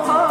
Oh.